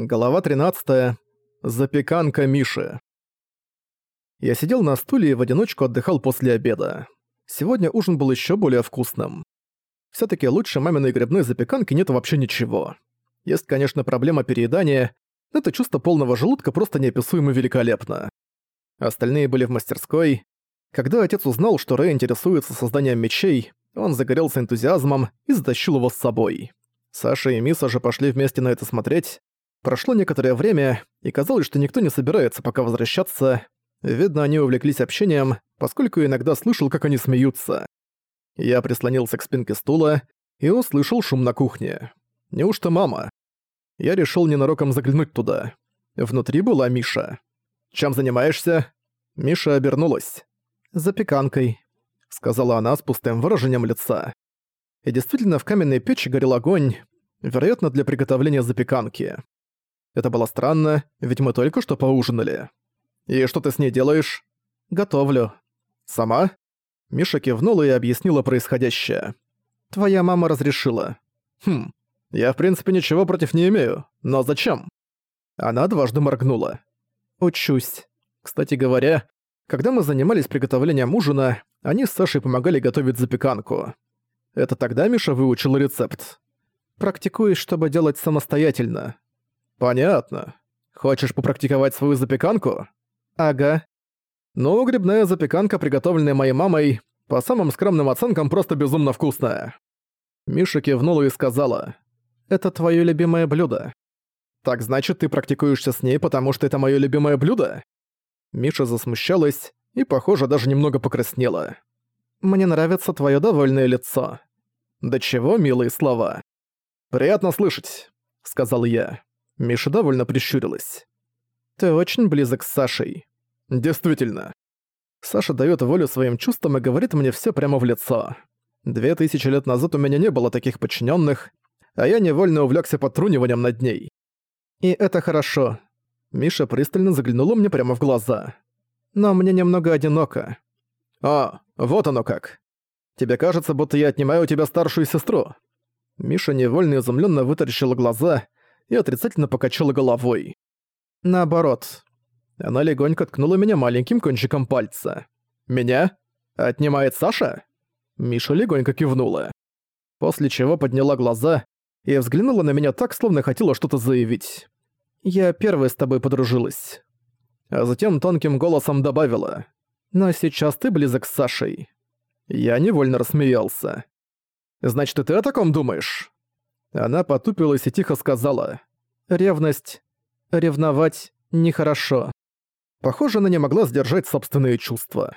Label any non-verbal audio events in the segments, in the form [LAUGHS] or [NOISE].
Голова 13. Запеканка Миши. Я сидел на стуле и в одиночку отдыхал после обеда. Сегодня ужин был еще более вкусным. все таки лучше маминой грибной запеканки нет вообще ничего. Есть, конечно, проблема переедания, но это чувство полного желудка просто неописуемо великолепно. Остальные были в мастерской. Когда отец узнал, что Рэй интересуется созданием мечей, он загорелся энтузиазмом и затащил его с собой. Саша и Миса же пошли вместе на это смотреть. Прошло некоторое время, и казалось, что никто не собирается пока возвращаться. Видно, они увлеклись общением, поскольку иногда слышал, как они смеются. Я прислонился к спинке стула и услышал шум на кухне. Неужто мама? Я решил ненароком заглянуть туда. Внутри была Миша. «Чем занимаешься?» Миша обернулась. «Запеканкой», — сказала она с пустым выражением лица. И действительно, в каменной печи горел огонь, вероятно, для приготовления запеканки. Это было странно, ведь мы только что поужинали. «И что ты с ней делаешь?» «Готовлю». «Сама?» Миша кивнула и объяснила происходящее. «Твоя мама разрешила». «Хм, я в принципе ничего против не имею, но зачем?» Она дважды моргнула. «Учусь. Кстати говоря, когда мы занимались приготовлением ужина, они с Сашей помогали готовить запеканку. Это тогда Миша выучил рецепт. Практикуешь, чтобы делать самостоятельно. «Понятно. Хочешь попрактиковать свою запеканку?» «Ага». «Ну, грибная запеканка, приготовленная моей мамой, по самым скромным оценкам просто безумно вкусная». Миша кивнула и сказала. «Это твоё любимое блюдо». «Так значит, ты практикуешься с ней, потому что это моё любимое блюдо?» Миша засмущалась и, похоже, даже немного покраснела. «Мне нравится твоё довольное лицо». «Да чего милые слова». «Приятно слышать», — сказал я. Миша довольно прищурилась. «Ты очень близок с Сашей». «Действительно». Саша даёт волю своим чувствам и говорит мне всё прямо в лицо. Две тысячи лет назад у меня не было таких подчинённых, а я невольно увлёкся подтруниванием над ней. И это хорошо. Миша пристально заглянула мне прямо в глаза. Но мне немного одиноко. «А, вот оно как. Тебе кажется, будто я отнимаю у тебя старшую сестру?» Миша невольно изумлённо вытаращила глаза и отрицательно покачала головой. Наоборот. Она легонько ткнула меня маленьким кончиком пальца. «Меня? Отнимает Саша?» Миша легонько кивнула. После чего подняла глаза и взглянула на меня так, словно хотела что-то заявить. «Я первой с тобой подружилась». А затем тонким голосом добавила. «Но сейчас ты близок с Сашей». Я невольно рассмеялся. «Значит, и ты о таком думаешь?» Она потупилась и тихо сказала. «Ревность. Ревновать нехорошо». Похоже, она не могла сдержать собственные чувства.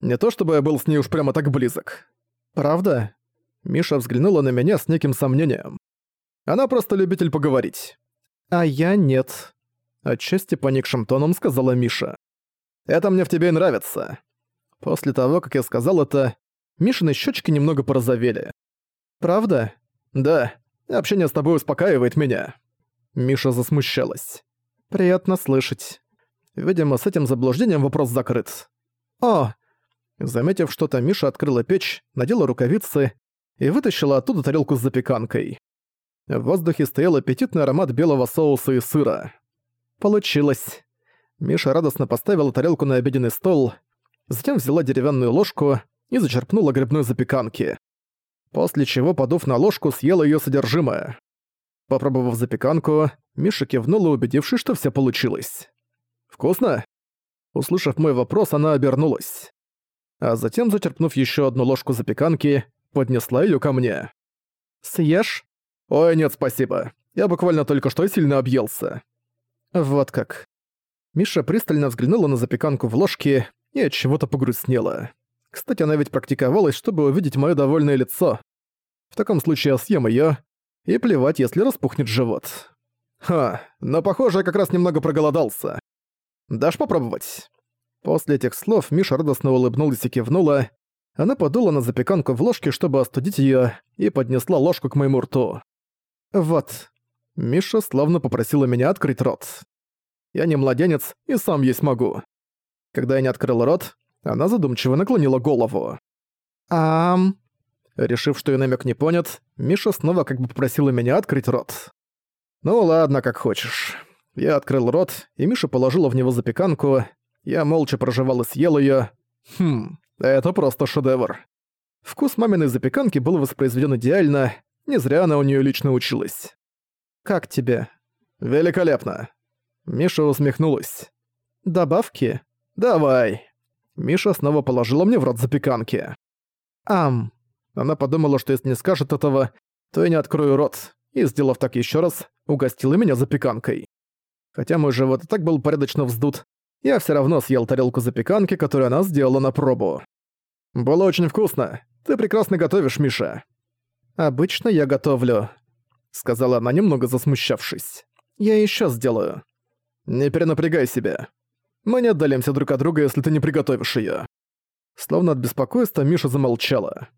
Не то чтобы я был с ней уж прямо так близок. «Правда?» Миша взглянула на меня с неким сомнением. Она просто любитель поговорить. «А я нет», — отчасти поникшим тоном сказала Миша. «Это мне в тебе и нравится». После того, как я сказал это, Мишины щечки немного порозовели. «Правда?» «Да. Общение с тобой успокаивает меня». Миша засмущалась. «Приятно слышать. Видимо, с этим заблуждением вопрос закрыт». «О!» Заметив что-то, Миша открыла печь, надела рукавицы и вытащила оттуда тарелку с запеканкой. В воздухе стоял аппетитный аромат белого соуса и сыра. Получилось. Миша радостно поставила тарелку на обеденный стол, затем взяла деревянную ложку и зачерпнула грибной запеканки после чего, подув на ложку, съела её содержимое. Попробовав запеканку, Миша кивнула, убедившись, что всё получилось. «Вкусно?» Услышав мой вопрос, она обернулась. А затем, зачерпнув ещё одну ложку запеканки, поднесла её ко мне. «Съешь?» «Ой, нет, спасибо. Я буквально только что сильно объелся». «Вот как». Миша пристально взглянула на запеканку в ложке и от чего-то погрустнела. Кстати, она ведь практиковалась, чтобы увидеть моё довольное лицо. В таком случае я съем её, и плевать, если распухнет живот. Ха, но похоже, я как раз немного проголодался. Дашь попробовать? После этих слов Миша радостно улыбнулась и кивнула. Она подула на запеканку в ложке, чтобы остудить её, и поднесла ложку к моему рту. Вот. Миша словно попросила меня открыть рот. Я не младенец и сам есть могу. Когда я не открыл рот, она задумчиво наклонила голову. «Ам...» Решив, что её намёк не понят, Миша снова как бы попросила меня открыть рот. Ну ладно, как хочешь. Я открыл рот, и Миша положила в него запеканку. Я молча прожевал и съел её. Хм, это просто шедевр. Вкус маминой запеканки был воспроизведен идеально, не зря она у неё лично училась. «Как тебе?» «Великолепно!» Миша усмехнулась. «Добавки?» «Давай!» Миша снова положила мне в рот запеканки. «Ам!» Она подумала, что если не скажет этого, то я не открою рот, и, сделав так еще раз, угостила меня запеканкой. Хотя мой живот и так был порядочно вздут, я все равно съел тарелку запеканки, которую она сделала на пробу. «Было очень вкусно. Ты прекрасно готовишь, Миша». «Обычно я готовлю», — сказала она, немного засмущавшись. «Я еще сделаю». «Не перенапрягай себя. Мы не отдалимся друг от друга, если ты не приготовишь ее. Словно от беспокойства Миша замолчала.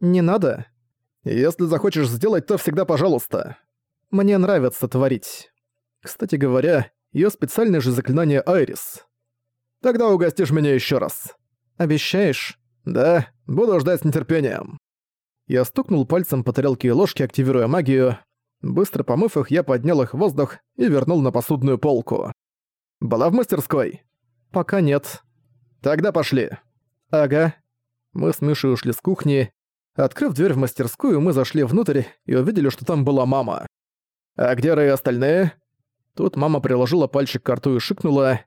«Не надо. Если захочешь сделать, то всегда пожалуйста. Мне нравится творить. Кстати говоря, ее специальное же заклинание Айрис. Тогда угостишь меня еще раз. Обещаешь? Да, буду ждать с нетерпением». Я стукнул пальцем по тарелке и ложке, активируя магию. Быстро помыв их, я поднял их в воздух и вернул на посудную полку. «Была в мастерской?» «Пока нет». «Тогда пошли». «Ага». Мы с Мишей ушли с кухни. Открыв дверь в мастерскую, мы зашли внутрь и увидели, что там была мама. «А где Рэй и остальные?» Тут мама приложила пальчик к рту и шикнула.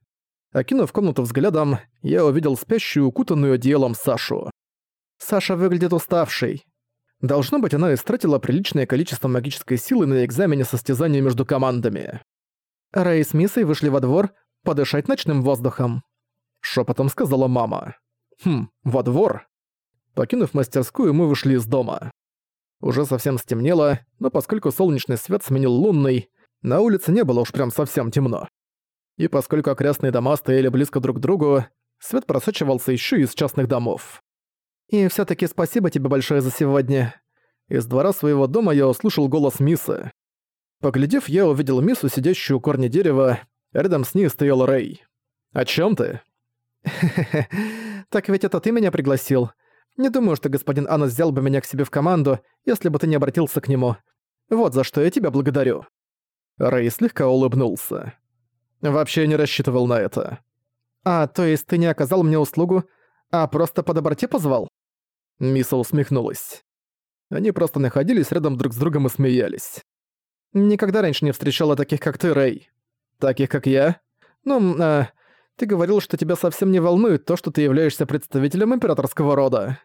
Окинув комнату взглядом, я увидел спящую, укутанную одеялом Сашу. Саша выглядит уставшей. Должно быть, она истратила приличное количество магической силы на экзамене состязания между командами. Рэй с Миссой вышли во двор подышать ночным воздухом. Шепотом сказала мама. Хм, во двор? Покинув мастерскую, мы вышли из дома. Уже совсем стемнело, но поскольку солнечный свет сменил лунный, на улице не было уж прям совсем темно. И поскольку окрестные дома стояли близко друг к другу, свет просачивался еще и из частных домов. «И все таки спасибо тебе большое за сегодня». Из двора своего дома я услышал голос Мисы. Поглядев, я увидел Мису, сидящую у корня дерева, рядом с ней стоял Рэй. «О чем ты?» [LAUGHS] так ведь это ты меня пригласил. Не думаю, что господин Анас взял бы меня к себе в команду, если бы ты не обратился к нему. Вот за что я тебя благодарю». Рэй слегка улыбнулся. «Вообще не рассчитывал на это». «А, то есть ты не оказал мне услугу, а просто по доброте позвал?» Миса усмехнулась. Они просто находились рядом друг с другом и смеялись. Никогда раньше не встречала таких, как ты, Рэй. Таких, как я? Ну, а, ты говорил, что тебя совсем не волнует то, что ты являешься представителем императорского рода.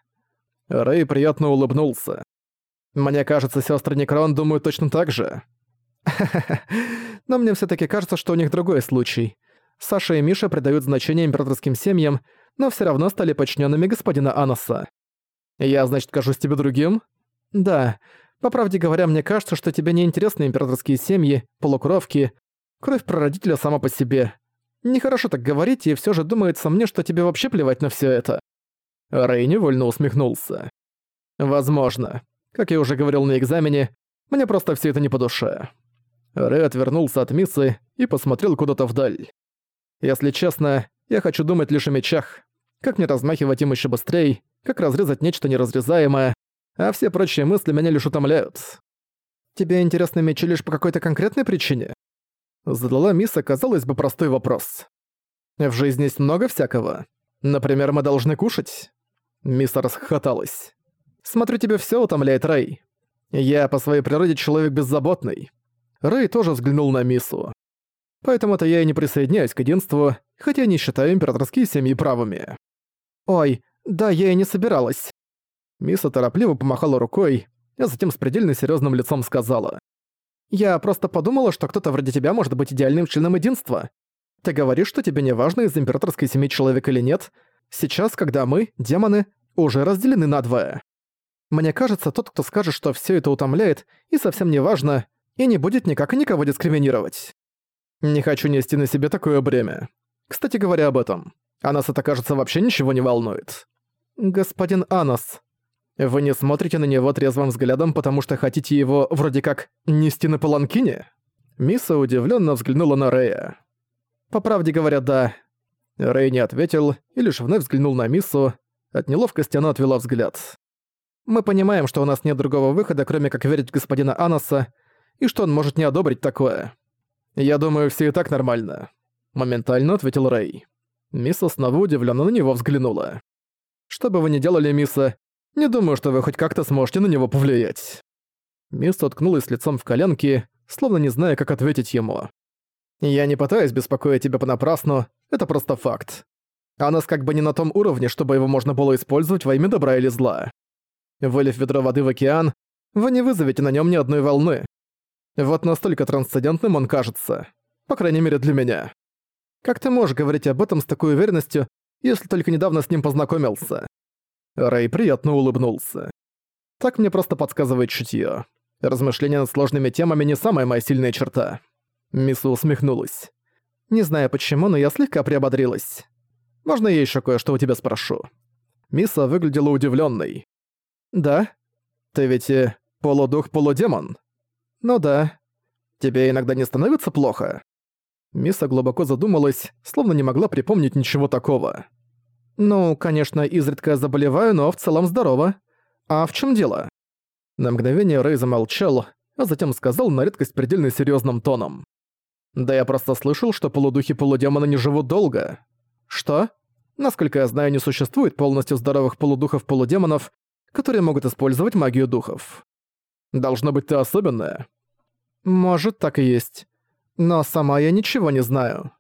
Рэй приятно улыбнулся. Мне кажется, сестры Некрон думают точно так же. [LAUGHS] Но мне все таки кажется, что у них другой случай. Саша и Миша придают значение императорским семьям, но все равно стали подчиненными господина Анаса. Я, значит, кажусь тебе другим? Да. По правде говоря, мне кажется, что тебе не интересны императорские семьи, полукровки, кровь прародителя сама по себе. Нехорошо так говорить, и все же думается мне, что тебе вообще плевать на все это. Рэй невольно усмехнулся. Возможно. Как я уже говорил на экзамене, мне просто все это не по душе. Рэй отвернулся от Миссы и посмотрел куда-то вдаль. Если честно, я хочу думать лишь о мечах. Как мне размахивать им еще быстрее, как разрезать нечто неразрезаемое, а все прочие мысли меня лишь утомляют. Тебе интересны мечи лишь по какой-то конкретной причине? Задала Мисса, казалось бы, простой вопрос. В жизни есть много всякого. Например, мы должны кушать. Мисса расхохоталась. Смотрю, тебе все утомляет, Рэй. Я по своей природе человек беззаботный. Рэй тоже взглянул на Миссу. Поэтому-то я и не присоединяюсь к единству, хотя не считаю императорские семьи правыми. Ой, да я и не собиралась. Миса торопливо помахала рукой, а затем с предельно серьезным лицом сказала. «Я просто подумала, что кто-то вроде тебя может быть идеальным членом единства. Ты говоришь, что тебе не важно, из императорской семьи человек или нет, сейчас, когда мы, демоны, уже разделены надвое. Мне кажется, тот, кто скажет, что все это утомляет и совсем не важно, и не будет никак никого дискриминировать. Не хочу нести на себе такое бремя. Кстати говоря об этом, Анас это, кажется, вообще ничего не волнует. Господин Анас, вы не смотрите на него трезвым взглядом, потому что хотите его, вроде как, нести на паланкине? Миса удивленно взглянула на Рэя. По правде говоря, да. Рэй не ответил и лишь вновь взглянул на Миссу. От неловкости она отвела взгляд. Мы понимаем, что у нас нет другого выхода, кроме как верить в господина Анаса. и что он может не одобрить такое. «Я думаю, все и так нормально», — моментально ответил Рэй. Мисса снова удивленно на него взглянула. «Что бы вы ни делали, Мисса, не думаю, что вы хоть как-то сможете на него повлиять». Мисса уткнулась лицом в коленки, словно не зная, как ответить ему. «Я не пытаюсь беспокоить тебя понапрасну, это просто факт. А нас как бы не на том уровне, чтобы его можно было использовать во имя добра или зла. Вылив ведро воды в океан, вы не вызовете на нем ни одной волны. Вот настолько трансцендентным он кажется. По крайней мере для меня. Как ты можешь говорить об этом с такой уверенностью, если только недавно с ним познакомился?» Рэй приятно улыбнулся. Так мне просто подсказывает чутье. Размышления над сложными темами не самая моя сильная черта. Мису усмехнулась. Не знаю почему, но я слегка приободрилась. Можно я еще кое-что у тебя спрошу? Миса выглядела удивленной. Да? Ты ведь э, полудух-полудемон? Ну да. Тебе иногда не становится плохо? Миса глубоко задумалась, словно не могла припомнить ничего такого. Ну, конечно, изредка заболеваю, но в целом здорово. А в чем дело? На мгновение Рэй замолчал, а затем сказал на редкость предельно серьезным тоном. «Да я просто слышал, что полудухи-полудемоны не живут долго». «Что?» Насколько я знаю, не существует полностью здоровых полудухов-полудемонов, которые могут использовать магию духов. Должно быть, ты особенная. Может, так и есть. Но сама я ничего не знаю.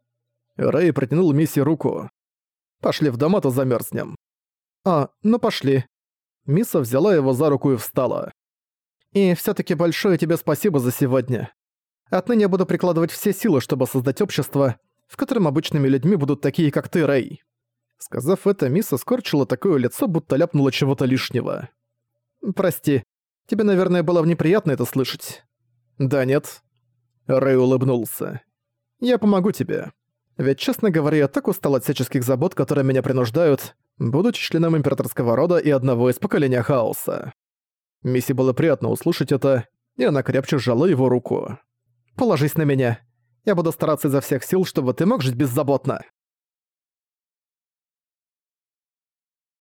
Рэй протянул Мисси руку. Пошли в дом, а то замерзнем. А, ну пошли. Миса взяла его за руку и встала. И все таки большое тебе спасибо за сегодня. Отныне я буду прикладывать все силы, чтобы создать общество, в котором обычными людьми будут такие, как ты, Рэй». Сказав это, Миса скорчила такое лицо, будто ляпнула чего-то лишнего. «Прости, тебе, наверное, было неприятно это слышать». «Да нет». Рэй улыбнулся. «Я помогу тебе. Ведь, честно говоря, я так устал от всяческих забот, которые меня принуждают, будучи членом императорского рода и одного из поколения хаоса». Мисси было приятно услышать это, и она крепче сжала его руку. «Положись на меня. Я буду стараться изо всех сил, чтобы ты мог жить беззаботно».